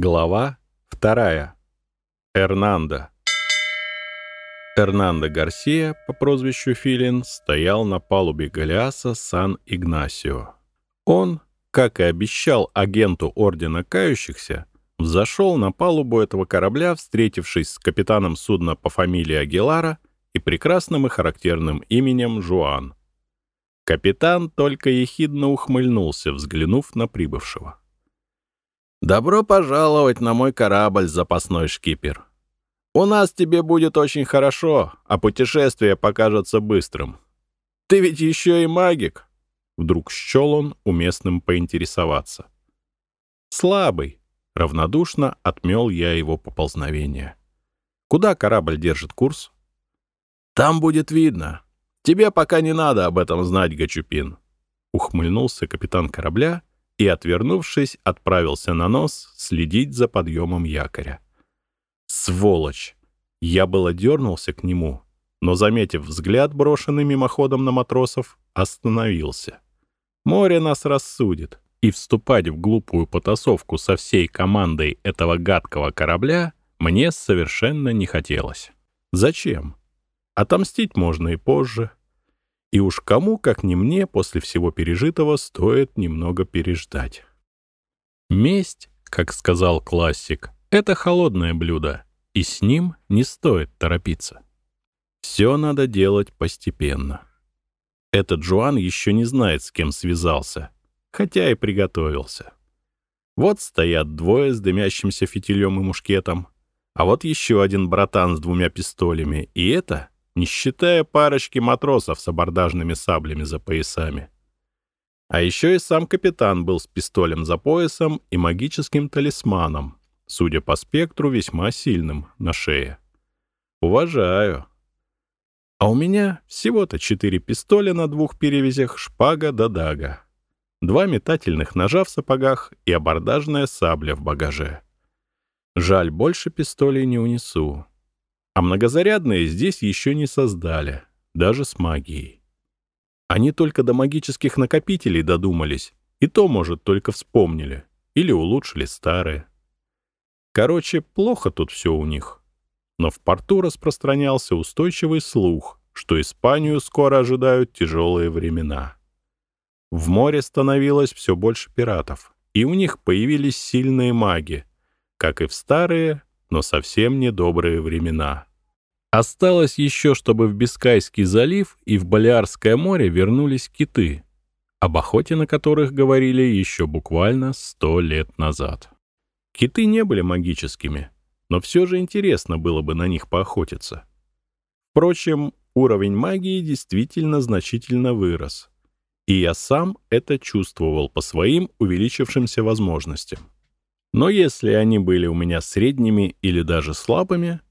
Глава вторая. Эрнандо. Эрнандо Гарсия по прозвищу Филин стоял на палубе Голиаса Сан-Игнасио. Он, как и обещал агенту Ордена Кающихся, взошел на палубу этого корабля, встретившись с капитаном судна по фамилии Агилара и прекрасным и характерным именем Жуан. Капитан только ехидно ухмыльнулся, взглянув на прибывшего. «Добро пожаловать на мой корабль, запасной шкипер. У нас тебе будет очень хорошо, а путешествие покажется быстрым. Ты ведь еще и магик!» Вдруг счел он уместным поинтересоваться. «Слабый», — равнодушно отмел я его поползновение. «Куда корабль держит курс?» «Там будет видно. Тебе пока не надо об этом знать, Гачупин», — ухмыльнулся капитан корабля и, отвернувшись, отправился на нос следить за подъемом якоря. Сволочь! Я было дернулся к нему, но, заметив взгляд, брошенный мимоходом на матросов, остановился. Море нас рассудит, и вступать в глупую потасовку со всей командой этого гадкого корабля мне совершенно не хотелось. Зачем? Отомстить можно и позже. И уж кому, как не мне, после всего пережитого стоит немного переждать. Месть, как сказал классик, — это холодное блюдо, и с ним не стоит торопиться. Все надо делать постепенно. Этот Жуан еще не знает, с кем связался, хотя и приготовился. Вот стоят двое с дымящимся фитилем и мушкетом, а вот еще один братан с двумя пистолями, и это не считая парочки матросов с абордажными саблями за поясами. А еще и сам капитан был с пистолем за поясом и магическим талисманом, судя по спектру, весьма сильным на шее. Уважаю. А у меня всего-то четыре пистоля на двух перевязях, шпага да дага. Два метательных ножа в сапогах и абордажная сабля в багаже. Жаль, больше пистолей не унесу. А многозарядные здесь еще не создали, даже с магией. Они только до магических накопителей додумались, и то, может, только вспомнили или улучшили старые. Короче, плохо тут все у них. Но в порту распространялся устойчивый слух, что Испанию скоро ожидают тяжелые времена. В море становилось все больше пиратов, и у них появились сильные маги, как и в старые, но совсем недобрые времена. Осталось еще, чтобы в Бискайский залив и в Балиарское море вернулись киты, об охоте на которых говорили еще буквально сто лет назад. Киты не были магическими, но все же интересно было бы на них поохотиться. Впрочем, уровень магии действительно значительно вырос, и я сам это чувствовал по своим увеличившимся возможностям. Но если они были у меня средними или даже слабыми —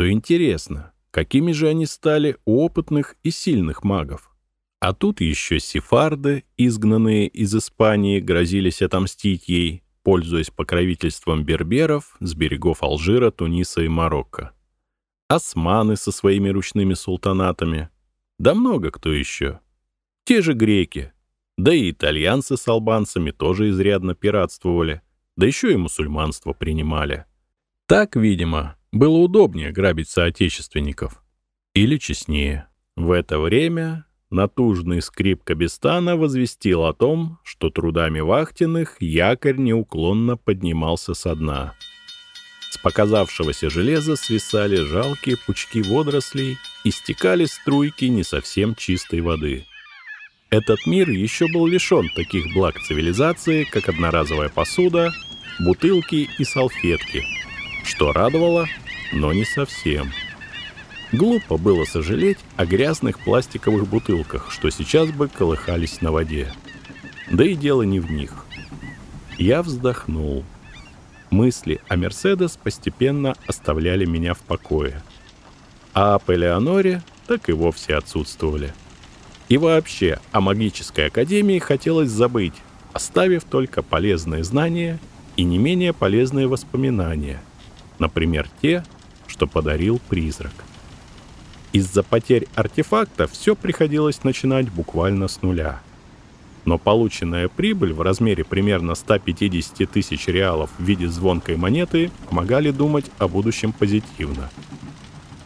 то интересно, какими же они стали у опытных и сильных магов. А тут еще сефарды, изгнанные из Испании, грозились отомстить ей, пользуясь покровительством берберов с берегов Алжира, Туниса и Марокко. Османы со своими ручными султанатами. Да много кто еще. Те же греки. Да и итальянцы с албанцами тоже изрядно пиратствовали. Да еще и мусульманство принимали. Так, видимо, было удобнее грабить соотечественников. Или честнее. В это время натужный скрип Кабистана возвестил о том, что трудами вахтенных якорь неуклонно поднимался со дна. С показавшегося железа свисали жалкие пучки водорослей и стекали струйки не совсем чистой воды. Этот мир еще был лишен таких благ цивилизации, как одноразовая посуда, бутылки и салфетки — что радовало, но не совсем. Глупо было сожалеть о грязных пластиковых бутылках, что сейчас бы колыхались на воде. Да и дело не в них. Я вздохнул. Мысли о Мерседес постепенно оставляли меня в покое. А об Элеоноре так и вовсе отсутствовали. И вообще о магической академии хотелось забыть, оставив только полезные знания и не менее полезные воспоминания – например, те, что подарил призрак. Из-за потерь артефакта все приходилось начинать буквально с нуля. но полученная прибыль в размере примерно 150 тысяч реалов в виде звонкой монеты помогали думать о будущем позитивно.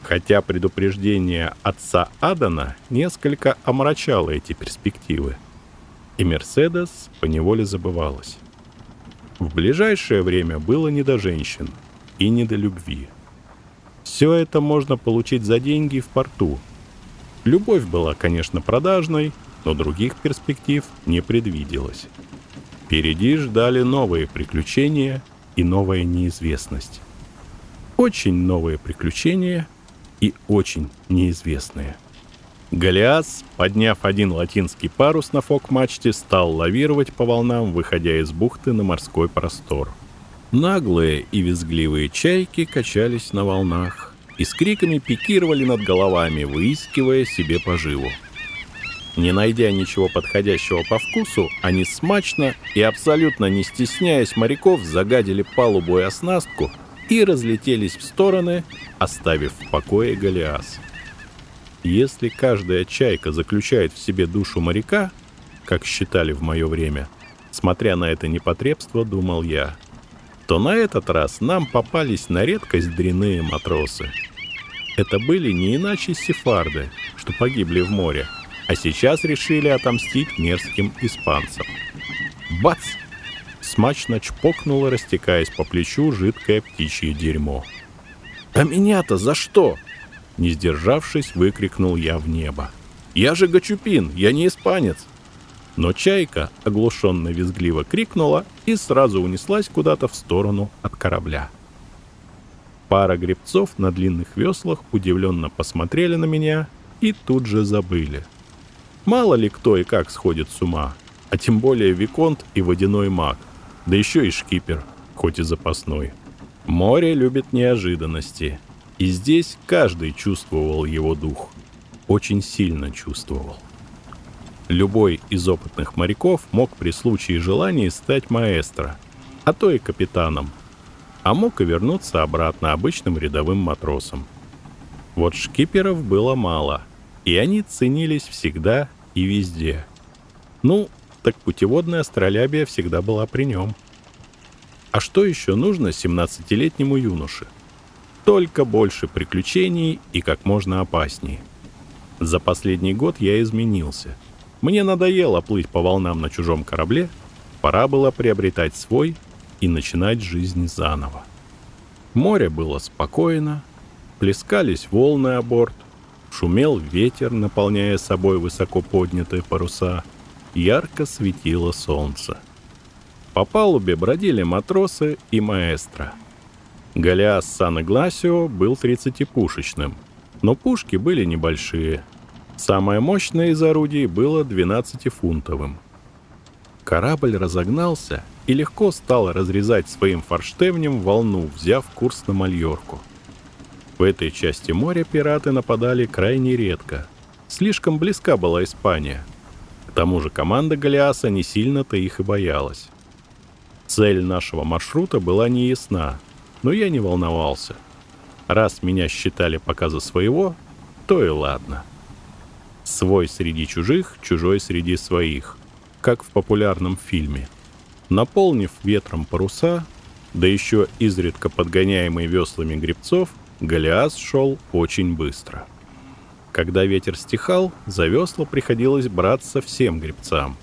Хотя предупреждение отца Адана несколько омрачало эти перспективы. И Мерседес поневоле забывалась. В ближайшее время было не до женщин и не до любви. Все это можно получить за деньги в порту. Любовь была, конечно, продажной, но других перспектив не предвиделось. Впереди ждали новые приключения и новая неизвестность. Очень новые приключения и очень неизвестные. Голиас, подняв один латинский парус на фок-мачте, стал лавировать по волнам, выходя из бухты на морской простор. Наглые и визгливые чайки качались на волнах и с криками пикировали над головами, выискивая себе поживу. Не найдя ничего подходящего по вкусу, они смачно и абсолютно не стесняясь моряков загадили палубу и оснастку и разлетелись в стороны, оставив в покое Голиас. Если каждая чайка заключает в себе душу моряка, как считали в мое время, смотря на это непотребство, думал я, то на этот раз нам попались на редкость дряные матросы. Это были не иначе сефарды, что погибли в море, а сейчас решили отомстить мерзким испанцам. Бац! Смачно чпокнуло, растекаясь по плечу, жидкое птичье дерьмо. «А меня-то за что?» Не сдержавшись, выкрикнул я в небо. «Я же Гачупин, я не испанец!» Но чайка оглушенно визгливо крикнула и сразу унеслась куда-то в сторону от корабля. Пара гребцов на длинных веслах удивленно посмотрели на меня и тут же забыли. Мало ли кто и как сходит с ума, а тем более Виконт и водяной маг, да еще и шкипер, хоть и запасной. Море любит неожиданности, и здесь каждый чувствовал его дух. Очень сильно чувствовал. Любой из опытных моряков мог при случае желания стать маэстро, а то и капитаном, а мог и вернуться обратно обычным рядовым матросом. Вот шкиперов было мало, и они ценились всегда и везде. Ну, так путеводная астролябия всегда была при нем. А что еще нужно 17-летнему юноше? Только больше приключений и как можно опаснее. За последний год я изменился. Мне надоело плыть по волнам на чужом корабле, пора было приобретать свой и начинать жизнь заново. Море было спокойно, плескались волны о борт, Шумел ветер, наполняя собой высоко поднятые паруса. Ярко светило солнце. По палубе бродили матросы и маэстро. Голиас Сан-Игласио был 30-пушечным, но пушки были небольшие. Самое мощное из орудий было 12-фунтовым. Корабль разогнался и легко стал разрезать своим форштевнем волну, взяв курс на Мальорку — в этой части моря пираты нападали крайне редко. Слишком близка была Испания. К тому же команда Голиаса не сильно-то их и боялась. Цель нашего маршрута была неясна, но я не волновался. Раз меня считали пока за своего, то и ладно. Свой среди чужих, чужой среди своих, как в популярном фильме. Наполнив ветром паруса, да еще изредка подгоняемый веслами гребцов, Голиас шел очень быстро. Когда ветер стихал, за весла приходилось браться всем гребцам.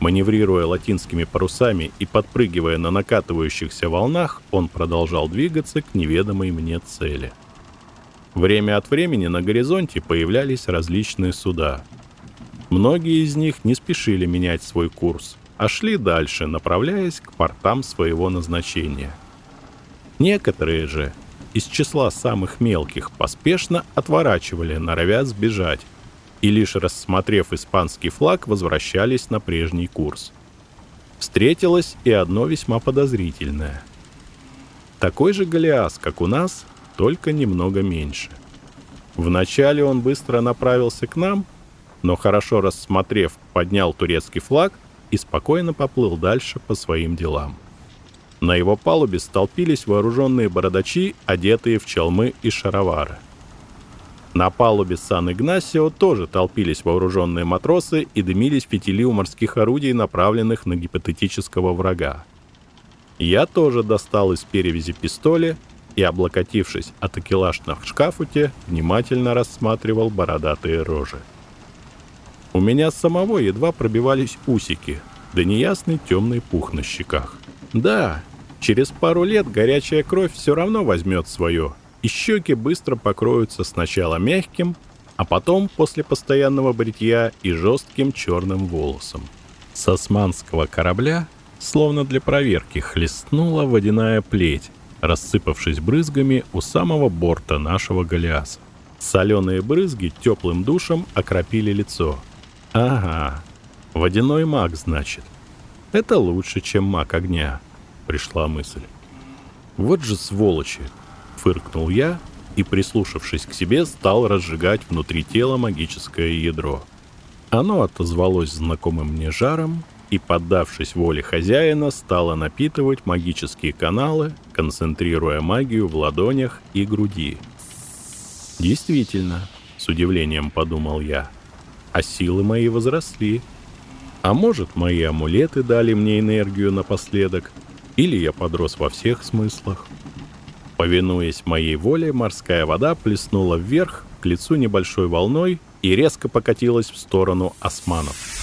Маневрируя латинскими парусами и подпрыгивая на накатывающихся волнах, он продолжал двигаться к неведомой мне цели. Время от времени на горизонте появлялись различные суда. Многие из них не спешили менять свой курс, а шли дальше, направляясь к портам своего назначения. Некоторые же из числа самых мелких поспешно отворачивали, норовя сбежать, и лишь рассмотрев испанский флаг, возвращались на прежний курс. Встретилось и одно весьма подозрительное. Такой же Голиас, как у нас, только немного меньше. Вначале он быстро направился к нам, но хорошо рассмотрев, поднял турецкий флаг и спокойно поплыл дальше по своим делам. На его палубе столпились вооруженные бородачи, одетые в челмы и шаровары. На палубе Сан-Игнасио тоже толпились вооруженные матросы и дымились фитили у морских орудий, направленных на гипотетического врага. Я тоже достал из перевязи пистоли и, облокотившись от акелаж на шкафуте, внимательно рассматривал бородатые рожи. У меня самого едва пробивались усики, да неясный темный пух на щеках. Да, через пару лет горячая кровь все равно возьмет свое, и щеки быстро покроются сначала мягким, а потом, после постоянного бритья, и жестким черным волосом. С османского корабля, словно для проверки, хлестнула водяная плеть, рассыпавшись брызгами у самого борта нашего Голиаса. Соленые брызги теплым душем окропили лицо. Ага, водяной маг, значит. Это лучше, чем маг огня, пришла мысль. Вот же сволочи, фыркнул я и, прислушавшись к себе, стал разжигать внутри тела магическое ядро. Оно отозвалось знакомым мне жаром и, поддавшись воле хозяина, стало напитывать магические каналы, концентрируя магию в ладонях и груди. Действительно, с удивлением подумал я, а силы мои возросли. А может, мои амулеты дали мне энергию напоследок, или я подрос во всех смыслах. Повинуясь моей воле, морская вода плеснула вверх к лицу небольшой волной и резко покатилась в сторону османов.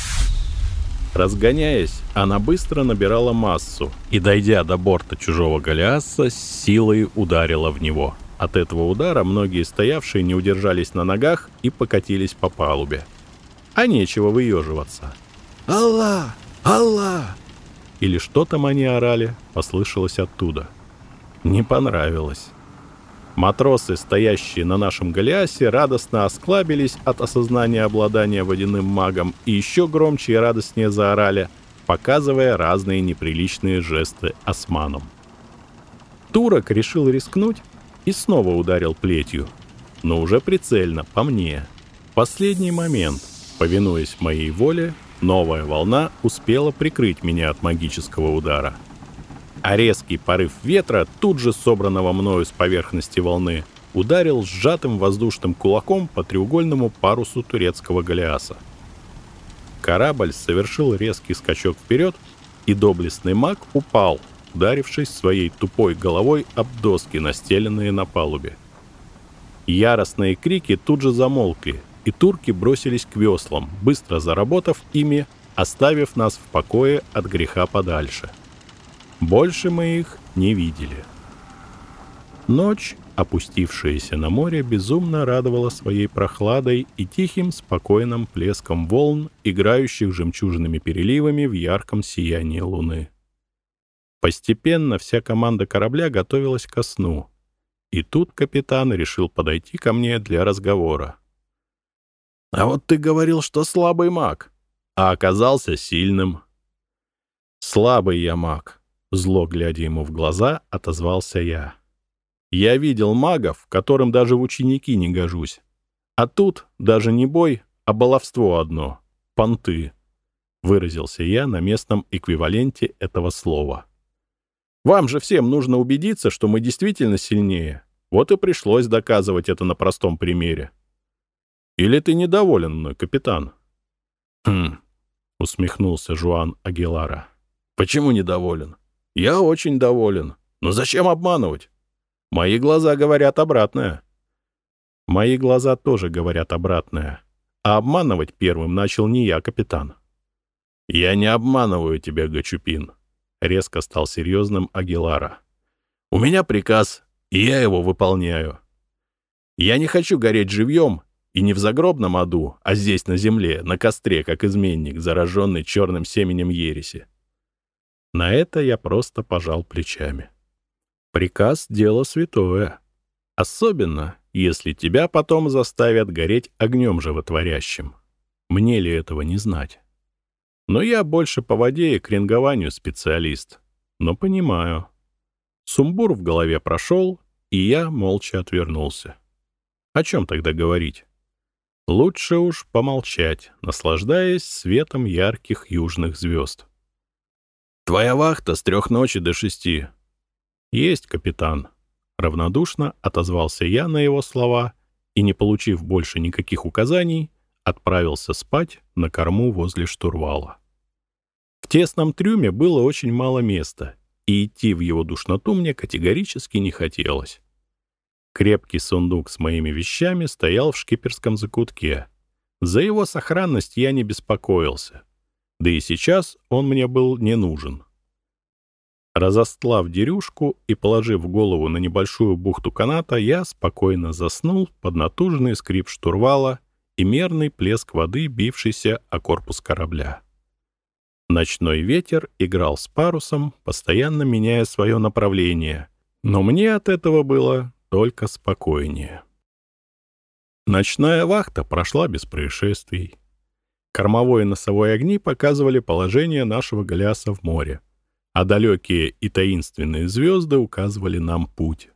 Разгоняясь, она быстро набирала массу и, дойдя до борта чужого Голиаса, с силой ударила в него. От этого удара многие стоявшие не удержались на ногах и покатились по палубе. А нечего выеживаться. «Аллах! Аллах!» Или что там они орали, послышалось оттуда – не понравилось. Матросы, стоящие на нашем Голиасе, радостно осклабились от осознания обладания водяным магом и еще громче и радостнее заорали, показывая разные неприличные жесты османам. Турок решил рискнуть и снова ударил плетью, но уже прицельно, по мне. последний момент, повинуясь моей воле, новая волна успела прикрыть меня от магического удара — а резкий порыв ветра, тут же собранного мною с поверхности волны, ударил сжатым воздушным кулаком по треугольному парусу турецкого галеаса. Корабль совершил резкий скачок вперед, и доблестный маг упал, ударившись своей тупой головой об доски, настеленные на палубе. Яростные крики тут же замолкли, и турки бросились к веслам, быстро заработав ими, оставив нас в покое от греха подальше. Больше мы их не видели. Ночь, опустившаяся на море, безумно радовала своей прохладой и тихим, спокойным плеском волн, играющих жемчужными переливами в ярком сиянии луны. Постепенно вся команда корабля готовилась ко сну. И тут капитан решил подойти ко мне для разговора. «А вот ты говорил, что слабый маг, а оказался сильным». «Слабый я маг», Зло, глядя ему в глаза, отозвался я. «Я видел магов, которым даже в ученики не гожусь. А тут даже не бой, а баловство одно. Понты», — выразился я на местном эквиваленте этого слова. «Вам же всем нужно убедиться, что мы действительно сильнее. Вот и пришлось доказывать это на простом примере. Или ты недоволен мной, капитан?» «Хм», — усмехнулся Жуан Агилара. «Почему недоволен? Я очень доволен. Но зачем обманывать? Мои глаза говорят обратное. Мои глаза тоже говорят обратное. А обманывать первым начал не я, капитан. Я не обманываю тебя, Гачупин. Резко стал серьезным Агилара. У меня приказ, и я его выполняю. Я не хочу гореть живьем и не в загробном аду, а здесь, на земле, на костре, как изменник, зараженный черным семенем ереси. На это я просто пожал плечами. Приказ — дело святое. Особенно, если тебя потом заставят гореть огнем животворящим. Мне ли этого не знать? Но я больше по воде и крингованию специалист. Но понимаю. Сумбур в голове прошел, и я молча отвернулся. О чем тогда говорить? Лучше уж помолчать, наслаждаясь светом ярких южных звезд. Твоя вахта с трех ночи до шести. Есть, капитан. Равнодушно отозвался я на его слова и, не получив больше никаких указаний, отправился спать на корму возле штурвала. В тесном трюме было очень мало места, и идти в его душноту мне категорически не хотелось. Крепкий сундук с моими вещами стоял в шкиперском закутке. За его сохранность я не беспокоился. Да и сейчас он мне был не нужен. Разостлав дерюшку и положив голову на небольшую бухту каната, я спокойно заснул под натужный скрип штурвала и мерный плеск воды, бившийся о корпус корабля. Ночной ветер играл с парусом, постоянно меняя свое направление, но мне от этого было только спокойнее. Ночная вахта прошла без происшествий. Кормовой и носовой огни показывали положение нашего Голиаса в море, а далекие и таинственные звезды указывали нам путь.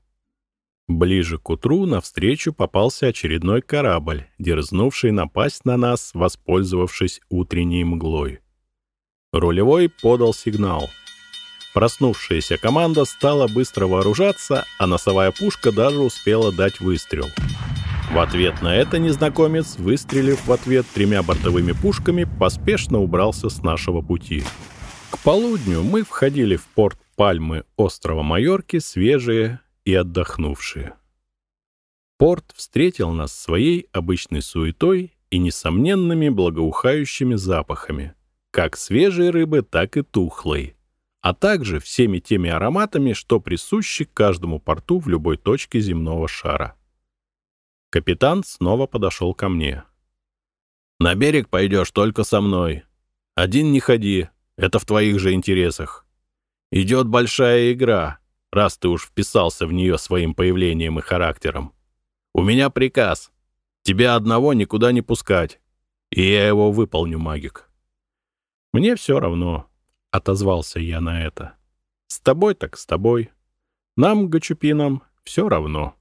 Ближе к утру навстречу попался очередной корабль, дерзнувший напасть на нас, воспользовавшись утренней мглой. Рулевой подал сигнал. Проснувшаяся команда стала быстро вооружаться, а носовая пушка даже успела дать выстрел. В ответ на это незнакомец, выстрелив в ответ тремя бортовыми пушками, поспешно убрался с нашего пути. К полудню мы входили в порт Пальмы острова Майорки, свежие и отдохнувшие. Порт встретил нас своей обычной суетой и несомненными благоухающими запахами, как свежей рыбы, так и тухлой, а также всеми теми ароматами, что присущи каждому порту в любой точке земного шара. Капитан снова подошел ко мне. «На берег пойдешь только со мной. Один не ходи, это в твоих же интересах. Идет большая игра, раз ты уж вписался в нее своим появлением и характером. У меня приказ. Тебя одного никуда не пускать. И я его выполню, магик. Мне все равно, — отозвался я на это. С тобой так с тобой. Нам, гачупинам, все равно.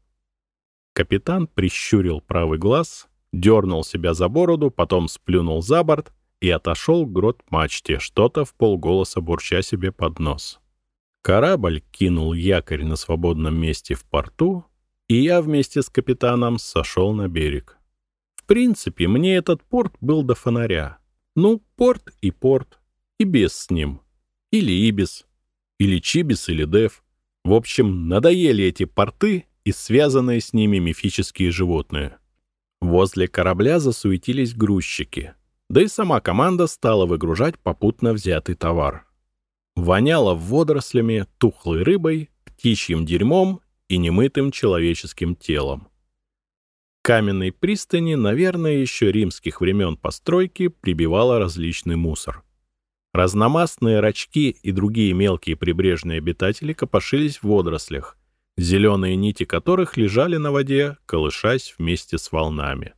Капитан прищурил правый глаз, дернул себя за бороду, потом сплюнул за борт и отошел к грот-мачте, что-то в полголоса бурча себе под нос. Корабль кинул якорь на свободном месте в порту, и я вместе с капитаном сошел на берег. В принципе, мне этот порт был до фонаря. Ну, порт и порт, и без с ним. Или Ибис, или Чибис, или Дев. В общем, надоели эти порты и связанные с ними мифические животные. Возле корабля засуетились грузчики, да и сама команда стала выгружать попутно взятый товар. Воняло водорослями, тухлой рыбой, птичьим дерьмом и немытым человеческим телом. Каменной пристани, наверное, еще римских времен постройки прибивала различный мусор. Разномастные рачки и другие мелкие прибрежные обитатели копошились в водорослях, зеленые нити которых лежали на воде, колышась вместе с волнами.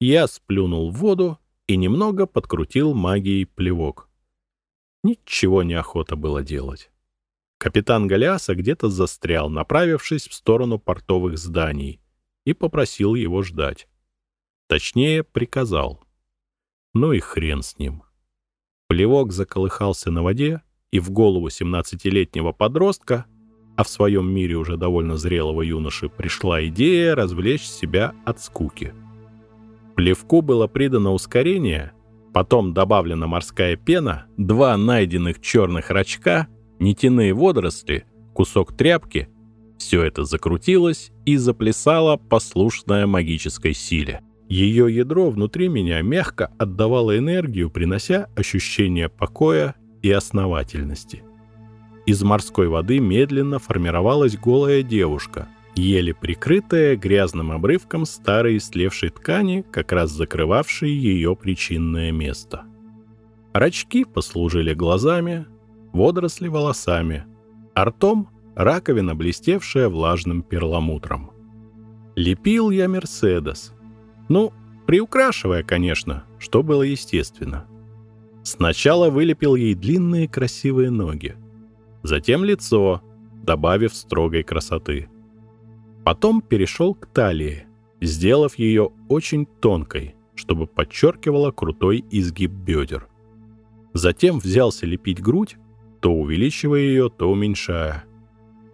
Я сплюнул в воду и немного подкрутил магией плевок. Ничего неохота было делать. Капитан Голиаса где-то застрял, направившись в сторону портовых зданий, и попросил его ждать. Точнее, приказал. Ну и хрен с ним. Плевок заколыхался на воде, и в голову 17-летнего подростка, а в своем мире уже довольно зрелого юноши, пришла идея развлечь себя от скуки. Плевку было придано ускорение — Потом добавлена морская пена, два найденных черных рачка, нитяные водоросли, кусок тряпки. Все это закрутилось и заплясало, послушное магической силе. Ее ядро внутри меня мягко отдавало энергию, принося ощущение покоя и основательности. Из морской воды медленно формировалась голая девушка — еле прикрытая грязным обрывком старой слевшей ткани, как раз закрывавшей ее причинное место. Рачки послужили глазами, водоросли волосами, а ртом — раковина, блестевшая влажным перламутром. Лепил я Мерседес. Ну, приукрашивая, конечно, что было естественно. Сначала вылепил ей длинные красивые ноги, затем лицо, добавив строгой красоты — Потом перешел к талии, сделав ее очень тонкой, чтобы подчеркивала крутой изгиб бедер. Затем взялся лепить грудь, то увеличивая ее, то уменьшая.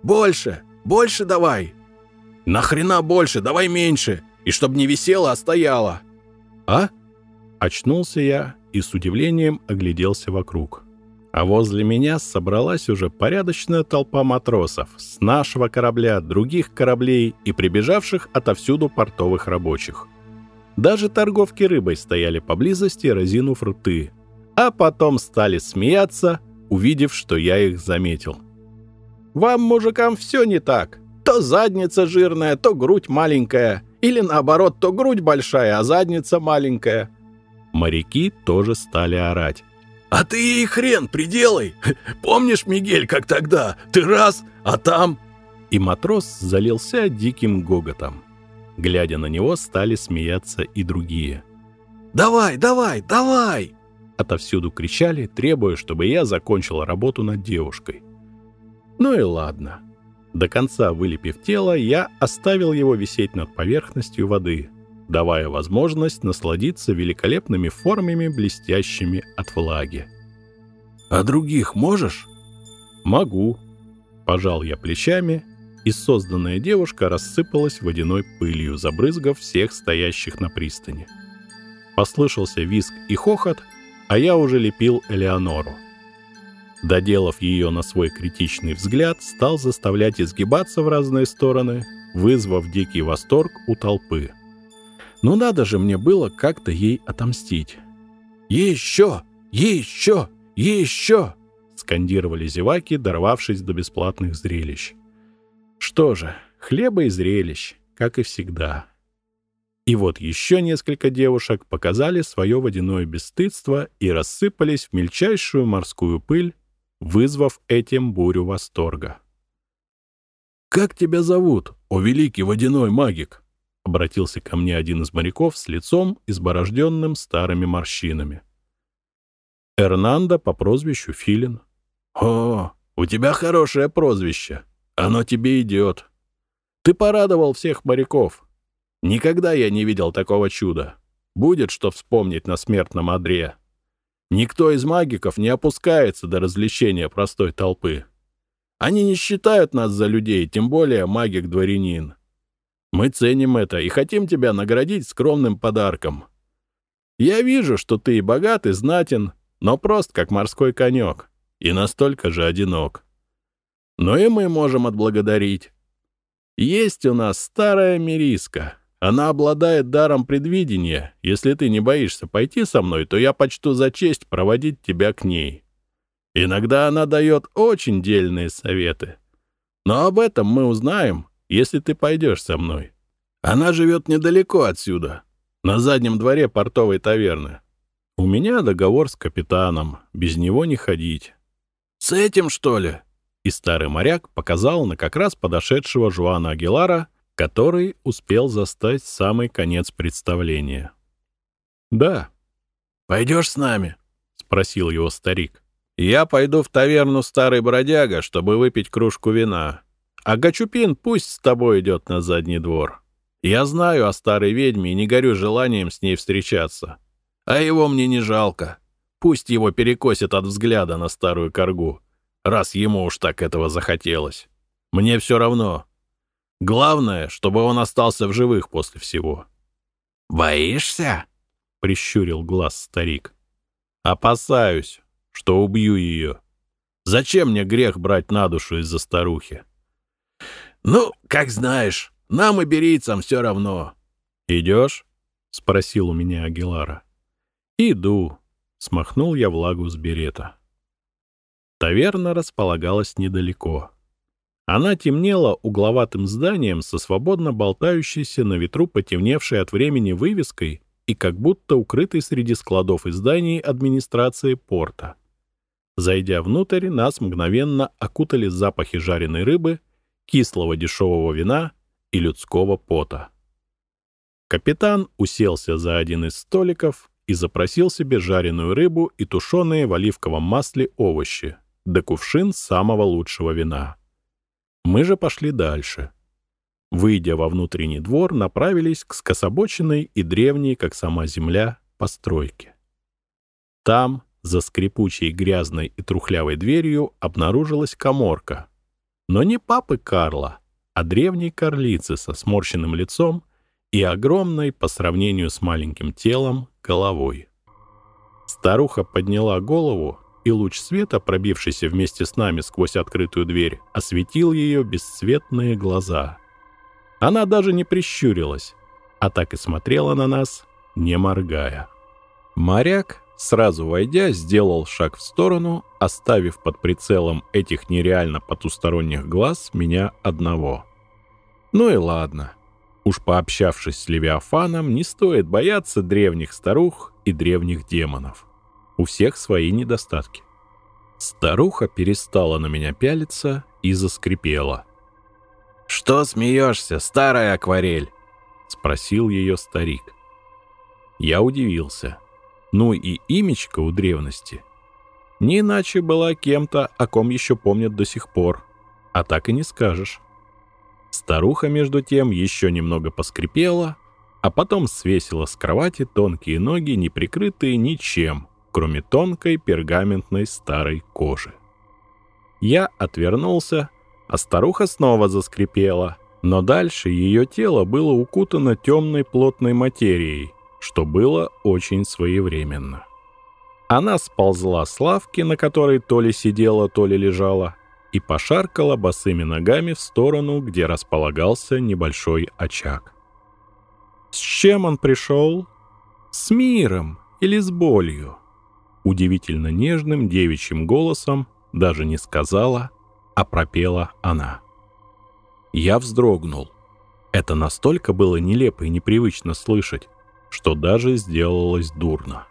«Больше! Больше давай!» «Нахрена больше? Давай меньше! И чтоб не висела, а стояла. А? Очнулся я и с удивлением огляделся вокруг. А возле меня собралась уже порядочная толпа матросов с нашего корабля, других кораблей и прибежавших отовсюду портовых рабочих. Даже торговки рыбой стояли поблизости, разинув рты, а потом стали смеяться, увидев, что я их заметил. «Вам, мужикам, все не так. То задница жирная, то грудь маленькая. Или наоборот, то грудь большая, а задница маленькая». Моряки тоже стали орать. «А ты ей хрен приделай! Помнишь, Мигель, как тогда? Ты раз, а там...» И матрос залился диким гоготом. Глядя на него, стали смеяться и другие. «Давай, давай, давай!» Отовсюду кричали, требуя, чтобы я закончил работу над девушкой. Ну и ладно. До конца вылепив тело, я оставил его висеть над поверхностью воды, давая возможность насладиться великолепными формами, блестящими от влаги. «А других можешь?» «Могу», — пожал я плечами, и созданная девушка рассыпалась водяной пылью, забрызгав всех стоящих на пристани. Послышался визг и хохот, а я уже лепил Элеонору. Доделав ее на свой критичный взгляд, стал заставлять изгибаться в разные стороны, вызвав дикий восторг у толпы. Но надо же мне было как-то ей отомстить. «Еще! Еще! Еще!» — скандировали зеваки, дорвавшись до бесплатных зрелищ. Что же, хлеба и зрелищ, как и всегда. И вот еще несколько девушек показали свое водяное бесстыдство и рассыпались в мельчайшую морскую пыль, вызвав этим бурю восторга. «Как тебя зовут, о великий водяной магик?» — обратился ко мне один из моряков с лицом, изборожденным старыми морщинами. «Эрнандо по прозвищу Филин». «О, у тебя хорошее прозвище. Оно тебе идет. Ты порадовал всех моряков. Никогда я не видел такого чуда. Будет что вспомнить на смертном одре. Никто из магиков не опускается до развлечения простой толпы. Они не считают нас за людей, тем более магик-дворянин. Мы ценим это и хотим тебя наградить скромным подарком. Я вижу, что ты и богат, и знатен, но прост, как морской конек, и настолько же одинок. Но и мы можем отблагодарить. Есть у нас старая мириска, она обладает даром предвидения. Если ты не боишься пойти со мной, то я почту за честь проводить тебя к ней. Иногда она дает очень дельные советы. Но об этом мы узнаем, если ты пойдешь со мной. Она живет недалеко отсюда, на заднем дворе портовой таверны. У меня договор с капитаном, без него не ходить. С этим, что ли? И старый моряк показал на как раз подошедшего Жуана Агилара, который успел застать самый конец представления. «Да». «Пойдешь с нами?» — спросил его старик. «Я пойду в таверну «Старый бродяга», чтобы выпить кружку вина. А Гачупин пусть с тобой идет на задний двор. Я знаю о старой ведьме и не горю желанием с ней встречаться. А его мне не жалко. Пусть его перекосит от взгляда на старую коргу, раз ему уж так этого захотелось. Мне все равно, Главное, чтобы он остался в живых после всего. «Боишься?» — прищурил глаз старик. «Опасаюсь, что убью ее. Зачем мне грех брать на душу из-за старухи?» «Ну, как знаешь, нам, и берийцам, все равно». «Идешь?» — спросил у меня Агилара. «Иду», — смахнул я влагу с берета. Таверна располагалась недалеко. Она темнела угловатым зданием со свободно болтающейся на ветру потемневшей от времени вывеской и как будто укрытой среди складов и зданий администрации порта. Зайдя внутрь, нас мгновенно окутали запахи жареной рыбы, кислого дешевого вина и людского пота. Капитан уселся за один из столиков и запросил себе жареную рыбу и тушеные в оливковом масле овощи, да кувшин самого лучшего вина. Мы же пошли дальше. Выйдя во внутренний двор, направились к скособоченной и древней, как сама земля, постройке. Там, за скрипучей, грязной и трухлявой дверью, обнаружилась коморка. Но не папы Карла, а древней карлицы со сморщенным лицом и огромной по сравнению с маленьким телом головой. Старуха подняла голову, и луч света, пробившийся вместе с нами сквозь открытую дверь, осветил ее бесцветные глаза. Она даже не прищурилась, а так и смотрела на нас, не моргая. Моряк, сразу войдя, сделал шаг в сторону, оставив под прицелом этих нереально потусторонних глаз меня одного. Ну и ладно. Уж пообщавшись с Левиафаном, не стоит бояться древних старух и древних демонов. У всех свои недостатки. Старуха перестала на меня пялиться и заскрипела. «Что смеешься, старая акварель?» — спросил ее старик. Я удивился. Ну и имечка у древности. Не иначе была кем-то, о ком еще помнят до сих пор. А так и не скажешь. Старуха, между тем, еще немного поскрипела, а потом свесила с кровати тонкие ноги, не прикрытые ничем, кроме тонкой пергаментной старой кожи. Я отвернулся, а старуха снова заскрипела, но дальше ее тело было укутано темной плотной материей, что было очень своевременно. Она сползла с лавки, на которой то ли сидела, то ли лежала, и пошаркала босыми ногами в сторону, где располагался небольшой очаг. С чем он пришел? С миром или с болью? Удивительно нежным девичьим голосом даже не сказала, а пропела она. Я вздрогнул. Это настолько было нелепо и непривычно слышать, что даже сделалось дурно.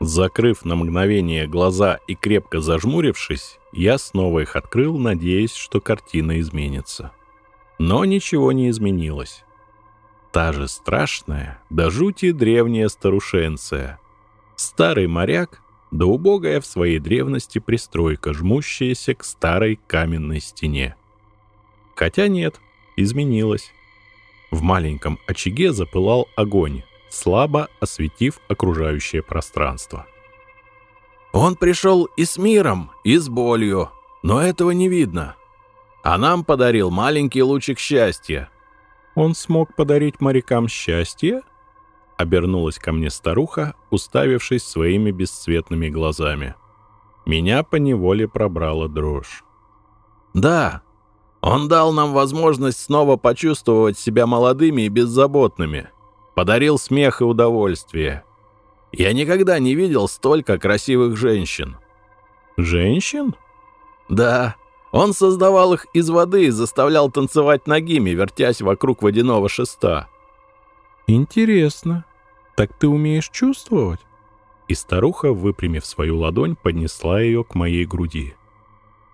Закрыв на мгновение глаза и крепко зажмурившись, я снова их открыл, надеясь, что картина изменится. Но ничего не изменилось. Та же страшная, до жути древняя старушенция. Старый моряк, да убогая в своей древности пристройка, жмущаяся к старой каменной стене. Хотя нет, изменилось. В маленьком очаге запылал огонь, слабо осветив окружающее пространство. «Он пришел и с миром, и с болью, но этого не видно. А нам подарил маленький лучик счастья». «Он смог подарить морякам счастье?» Обернулась ко мне старуха, уставившись своими бесцветными глазами. Меня поневоле пробрала дрожь. «Да, он дал нам возможность снова почувствовать себя молодыми и беззаботными», подарил смех и удовольствие. Я никогда не видел столько красивых женщин. Женщин? Да. Он создавал их из воды и заставлял танцевать ногими, вертясь вокруг водяного шеста. Интересно. Так ты умеешь чувствовать? И старуха, выпрямив свою ладонь, поднесла ее к моей груди.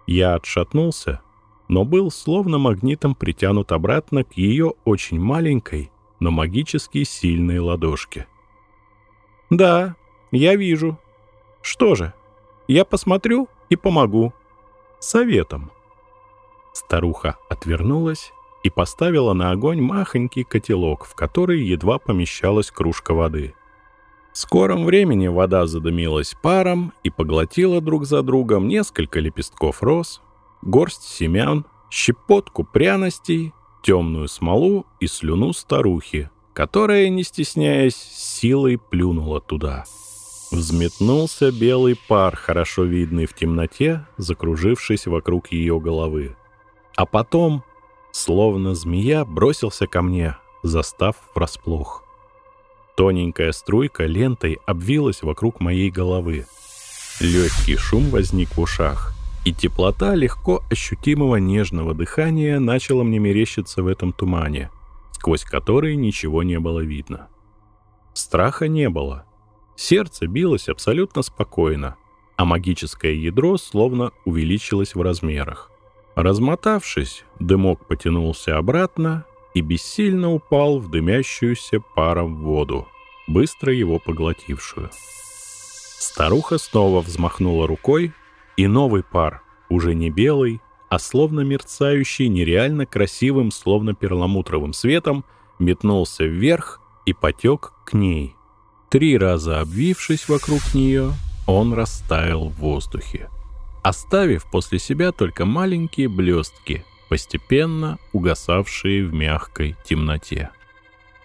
Я отшатнулся, но был словно магнитом притянут обратно к ее очень маленькой, но магически сильные ладошки. «Да, я вижу. Что же, я посмотрю и помогу. Советом». Старуха отвернулась и поставила на огонь махонький котелок, в который едва помещалась кружка воды. В скором времени вода задымилась паром и поглотила друг за другом несколько лепестков роз, горсть семян, щепотку пряностей темную смолу и слюну старухи, которая, не стесняясь, силой плюнула туда. Взметнулся белый пар, хорошо видный в темноте, закружившись вокруг ее головы. А потом, словно змея, бросился ко мне, застав врасплох. Тоненькая струйка лентой обвилась вокруг моей головы. Легкий шум возник в ушах и теплота легко ощутимого нежного дыхания начала мне мерещиться в этом тумане, сквозь который ничего не было видно. Страха не было. Сердце билось абсолютно спокойно, а магическое ядро словно увеличилось в размерах. Размотавшись, дымок потянулся обратно и бессильно упал в дымящуюся паром воду, быстро его поглотившую. Старуха снова взмахнула рукой, и новый пар, уже не белый, а словно мерцающий нереально красивым, словно перламутровым светом, метнулся вверх и потек к ней. Три раза обвившись вокруг нее, он растаял в воздухе, оставив после себя только маленькие блестки, постепенно угасавшие в мягкой темноте.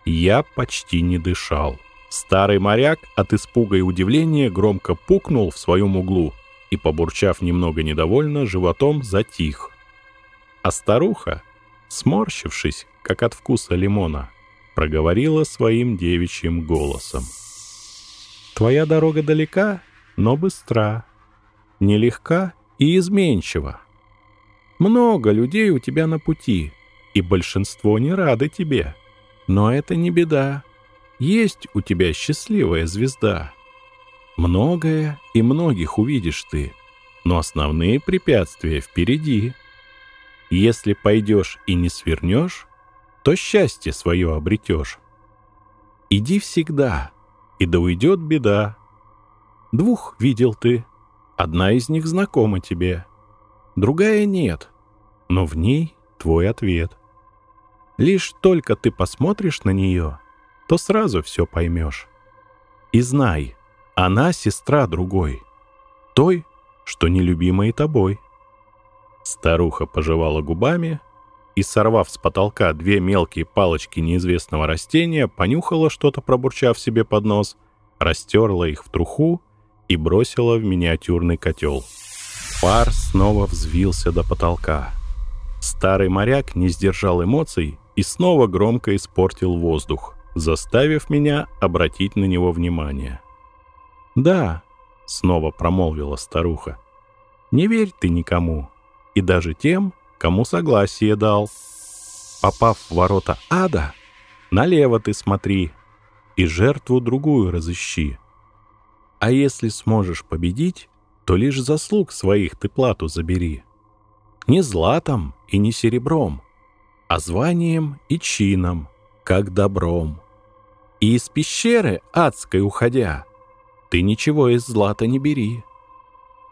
Я почти не дышал. Старый моряк от испуга и удивления громко пукнул в своем углу и, побурчав немного недовольно, животом затих. А старуха, сморщившись, как от вкуса лимона, проговорила своим девичьим голосом. «Твоя дорога далека, но быстра, нелегка и изменчива. Много людей у тебя на пути, и большинство не рады тебе. Но это не беда. Есть у тебя счастливая звезда. Многое и многих увидишь ты, но основные препятствия впереди. Если пойдешь и не свернешь, то счастье свое обретешь. Иди всегда, и да уйдет беда. Двух видел ты, одна из них знакома тебе, другая нет, но в ней твой ответ. Лишь только ты посмотришь на нее, то сразу все поймешь. И знай, она сестра другой, той, что нелюбимой тобой. Старуха пожевала губами и, сорвав с потолка две мелкие палочки неизвестного растения, понюхала что-то, пробурчав себе под нос, растерла их в труху и бросила в миниатюрный котел. Пар снова взвился до потолка. Старый моряк не сдержал эмоций и снова громко испортил воздух, заставив меня обратить на него внимание. «Да», — снова промолвила старуха, — «не верь ты никому, и даже тем, кому согласие дал. Попав в ворота ада, налево ты смотри и жертву другую разыщи. А если сможешь победить, то лишь заслуг своих ты плату забери. Не златом и не серебром, а званием и чином, как добром. И из пещеры адской уходя, ты ничего из злата не бери.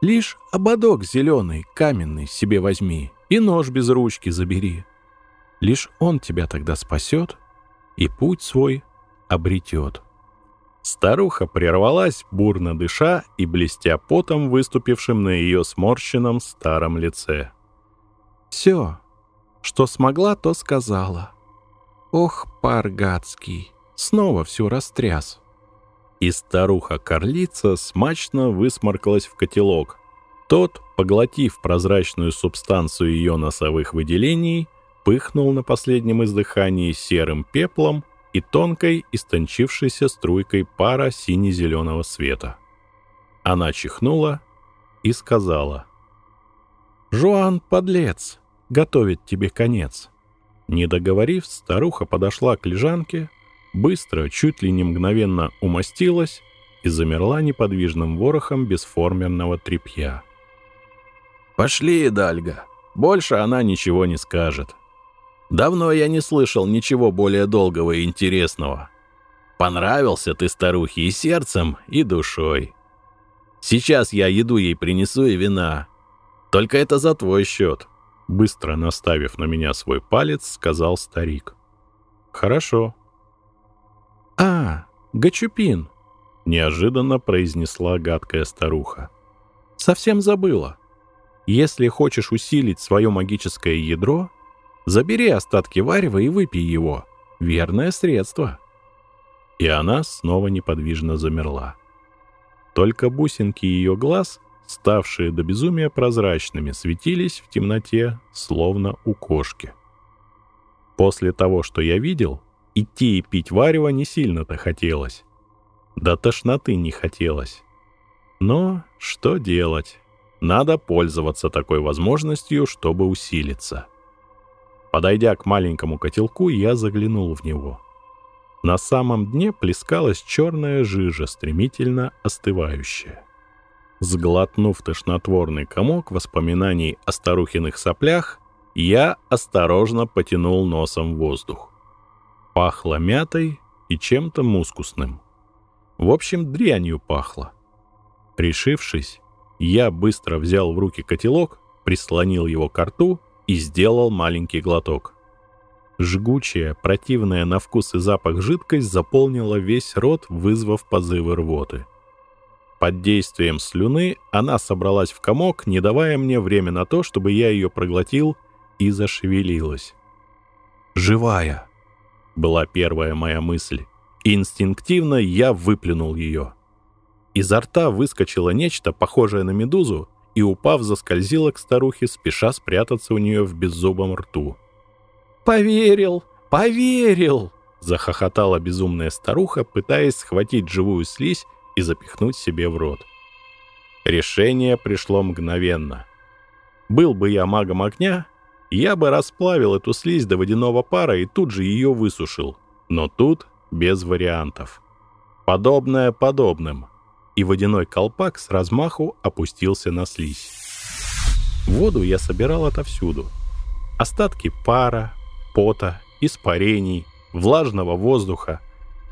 Лишь ободок зеленый, каменный себе возьми и нож без ручки забери. Лишь он тебя тогда спасет и путь свой обретет. Старуха прервалась, бурно дыша и блестя потом, выступившим на ее сморщенном старом лице. «Все, что смогла, то сказала. Ох, пар гадский, снова все растряс. И старуха-карлица смачно высморкалась в котелок. Тот, поглотив прозрачную субстанцию ее носовых выделений, пыхнул на последнем издыхании серым пеплом и тонкой, истончившейся струйкой пара сине-зеленого света. Она чихнула и сказала. «Жуан, подлец, готовит тебе конец». Не договорив, старуха подошла к лежанке, быстро, чуть ли не мгновенно умостилась и замерла неподвижным ворохом бесформенного тряпья. «Пошли, Дальга, больше она ничего не скажет. Давно я не слышал ничего более долгого и интересного. Понравился ты старухе и сердцем, и душой. Сейчас я еду ей принесу и вина. Только это за твой счет. Быстро наставив на меня свой палец, сказал старик. «Хорошо». «А, Гачупин!» — неожиданно произнесла гадкая старуха. «Совсем забыла. Если хочешь усилить свое магическое ядро, забери остатки варева и выпей его. Верное средство». И она снова неподвижно замерла. Только бусинки ее глаз ставшие до безумия прозрачными, светились в темноте, словно у кошки. После того, что я видел, идти и пить варево не сильно-то хотелось. До тошноты не хотелось. Но что делать? Надо пользоваться такой возможностью, чтобы усилиться. Подойдя к маленькому котелку, я заглянул в него. На самом дне плескалась черная жижа, стремительно остывающая. Сглотнув тошнотворный комок воспоминаний о старухиных соплях, я осторожно потянул носом воздух. Пахло мятой и чем-то мускусным. В общем, дрянью пахло. Решившись, я быстро взял в руки котелок, прислонил его к рту и сделал маленький глоток. Жгучая, противная на вкус и запах жидкость заполнила весь рот, вызвав позывы рвоты. — под действием слюны она собралась в комок, не давая мне время на то, чтобы я ее проглотил, и зашевелилась. Живая. Была первая моя мысль, и инстинктивно я выплюнул ее. Изо рта выскочило нечто, похожее на медузу, и, упав, заскользила к старухе, спеша спрятаться у нее в беззубом рту. «Поверил! Поверил!» — захохотала безумная старуха, пытаясь схватить живую слизь и запихнуть себе в рот. Решение пришло мгновенно. Был бы я магом огня, я бы расплавил эту слизь до водяного пара и тут же ее высушил. Но тут без вариантов. Подобное подобным. И водяной колпак с размаху опустился на слизь. Воду я собирал отовсюду. Остатки пара, пота, испарений, влажного воздуха.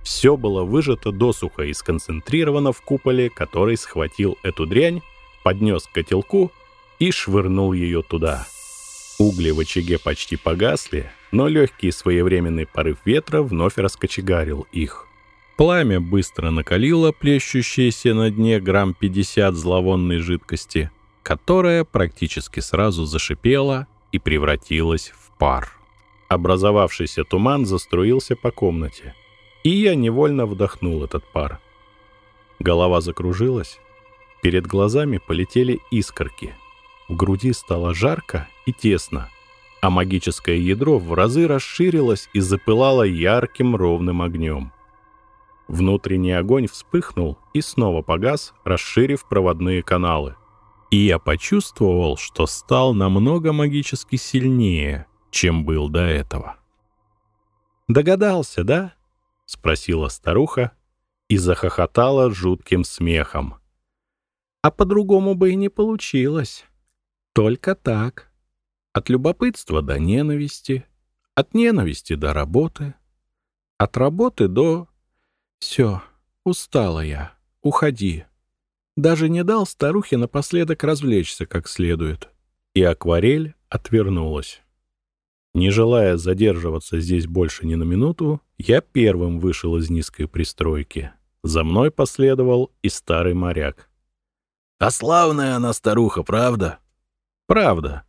Все было выжато досуха и сконцентрировано в куполе, который схватил эту дрянь, поднес к котелку и швырнул ее туда. Угли в очаге почти погасли, но легкий своевременный порыв ветра вновь раскочегарил их. Пламя быстро накалило плещущееся на дне грамм 50 зловонной жидкости, которая практически сразу зашипела и превратилась в пар. Образовавшийся туман заструился по комнате, и я невольно вдохнул этот пар. Голова закружилась, перед глазами полетели искорки — в груди стало жарко и тесно, а магическое ядро в разы расширилось и запылало ярким ровным огнем. Внутренний огонь вспыхнул и снова погас, расширив проводные каналы. И я почувствовал, что стал намного магически сильнее, чем был до этого. «Догадался, да?» — спросила старуха и захохотала жутким смехом. «А по-другому бы и не получилось». Только так. От любопытства до ненависти, от ненависти до работы, от работы до... Все, устала я, уходи. Даже не дал старухе напоследок развлечься как следует. И акварель отвернулась. Не желая задерживаться здесь больше ни на минуту, я первым вышел из низкой пристройки. За мной последовал и старый моряк. «А славная она старуха, правда?» Правда,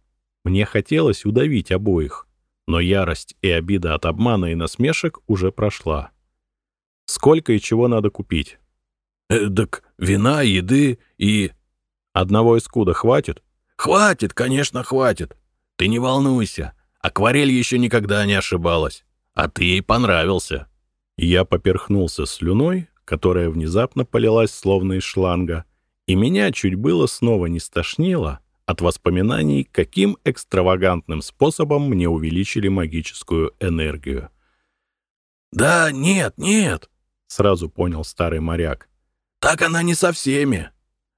мне хотелось удавить обоих, но ярость и обида от обмана и насмешек уже прошла. Сколько и чего надо купить? Э, так вина, еды и... Одного искуда хватит? Хватит, конечно, хватит. Ты не волнуйся. Акварель еще никогда не ошибалась. А ты ей понравился. Я поперхнулся слюной, которая внезапно полилась словно из шланга, и меня чуть было снова не стошнило, от воспоминаний, каким экстравагантным способом мне увеличили магическую энергию. «Да нет, нет», — сразу понял старый моряк. «Так она не со всеми.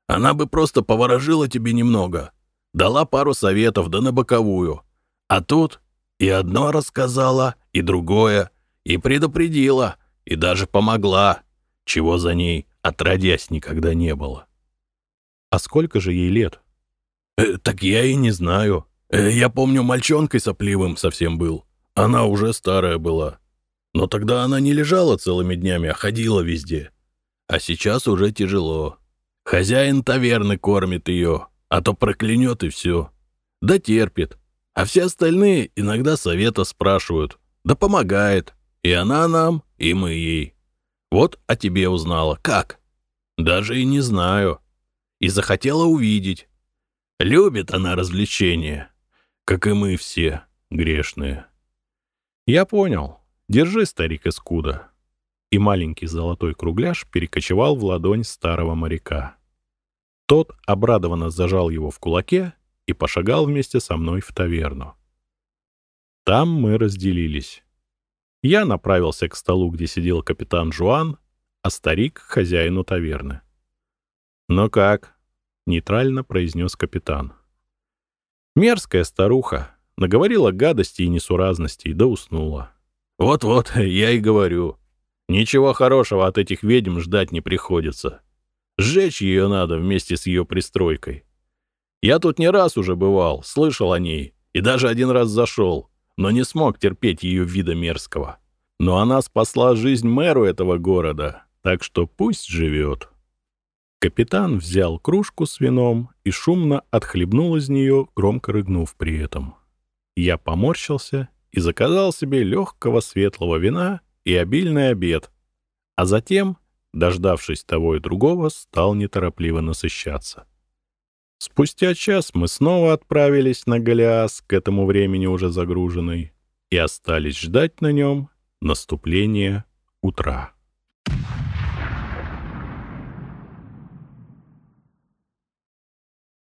Она бы просто поворожила тебе немного, дала пару советов, да на боковую. А тут и одно рассказала, и другое, и предупредила, и даже помогла, чего за ней отродясь никогда не было». «А сколько же ей лет?» Э, «Так я и не знаю. Э, я помню, мальчонкой сопливым совсем был. Она уже старая была. Но тогда она не лежала целыми днями, а ходила везде. А сейчас уже тяжело. Хозяин таверны кормит ее, а то проклянет и все. Да терпит. А все остальные иногда совета спрашивают. Да помогает. И она нам, и мы ей. Вот о тебе узнала. Как? Даже и не знаю. И захотела увидеть. Любит она развлечения, как и мы все грешные. Я понял. Держи, старик Искуда. И маленький золотой кругляш перекочевал в ладонь старого моряка. Тот обрадованно зажал его в кулаке и пошагал вместе со мной в таверну. Там мы разделились. Я направился к столу, где сидел капитан Жуан, а старик — к хозяину таверны. «Ну как?» Нейтрально произнес капитан. Мерзкая старуха. Наговорила гадости и несуразностей, да уснула. Вот-вот, я и говорю. Ничего хорошего от этих ведьм ждать не приходится. Сжечь ее надо вместе с ее пристройкой. Я тут не раз уже бывал, слышал о ней, и даже один раз зашел, но не смог терпеть ее вида мерзкого. Но она спасла жизнь мэру этого города, так что пусть живет. Капитан взял кружку с вином и шумно отхлебнул из нее, громко рыгнув при этом. Я поморщился и заказал себе легкого светлого вина и обильный обед, а затем, дождавшись того и другого, стал неторопливо насыщаться. Спустя час мы снова отправились на Голиас, к этому времени уже загруженный, и остались ждать на нем наступления утра.